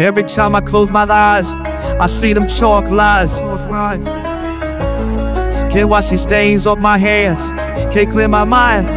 Every time I close my eyes, I see them chalk lines. Can't wash these stains off my hands. Can't clear my mind.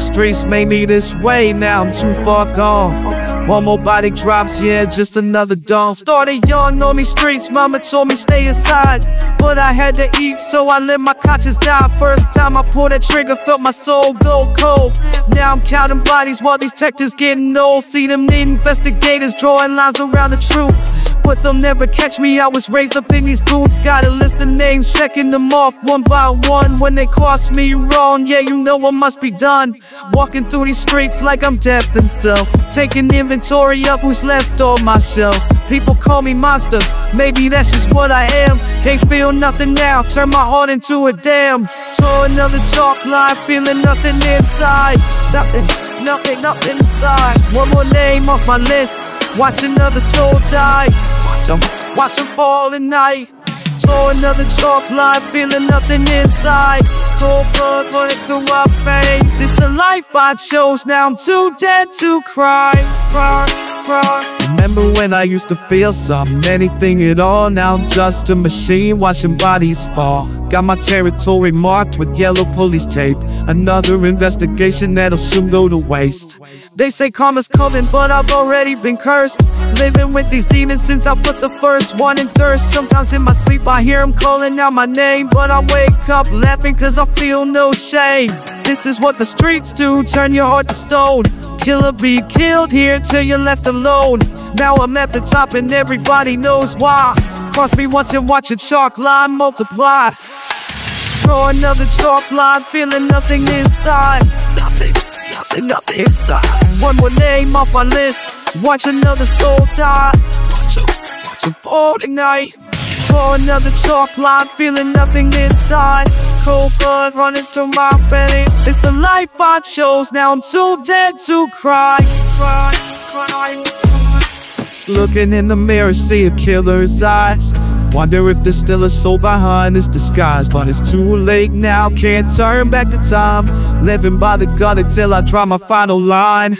Streets made me this way, now I'm too far gone. One more body drops, yeah, just another dawn. Started young on me streets, mama told me stay inside. But I had to eat, so I let my conscience die. First time I pulled that trigger, felt my soul go cold. Now I'm counting bodies while these detectives getting old. See them investigators drawing lines around the truth but they'll never catch me. I was raised up in these boots, got a list of names, checking them off one by one. When they cross me wrong, yeah, you know what must be done. Walking through these streets like I'm death himself, taking inventory of who's left on my shelf. People call me monster, maybe that's just what I am. Can't feel nothing now, turn my heart into a dam. Tore another chalk line, feeling nothing inside. Nothing, nothing, nothing inside. One more name off my list. Watch another soul die. Watch them, watch them fall at night. Tore another chalk line, feeling nothing inside. Cold blood running through my veins. It's the life I chose. Now I'm too dead to cry, cry. Remember when I used to feel something, anything at all? Now I'm just a machine watching bodies fall. Got my territory marked with yellow police tape. Another investigation that'll soon go to waste. They say karma's coming, but I've already been cursed. Living with these demons since I put the first one in thirst. Sometimes in my sleep I hear them calling out my name, but I wake up laughing cause I feel no shame. This is what the streets do, turn your heart to stone. Killer be killed here till you're left alone. Now I'm at the top and everybody knows why. Cross me once and watch a chalk line multiply. Draw another chalk line, feeling nothing inside. Nothing, nothing, nothing inside. One more name off my list. Watch another soul die. Watch him, watch him fall tonight. Draw another chalk line, feeling nothing inside. Cold blood running through my belly. It's the life I chose. Now I'm too dead to cry. Cry, cry. Looking in the mirror, see a killer's eyes. Wonder if there's still a soul behind this disguise. But it's too late now, can't turn back the time. Living by the gut until I draw my final line.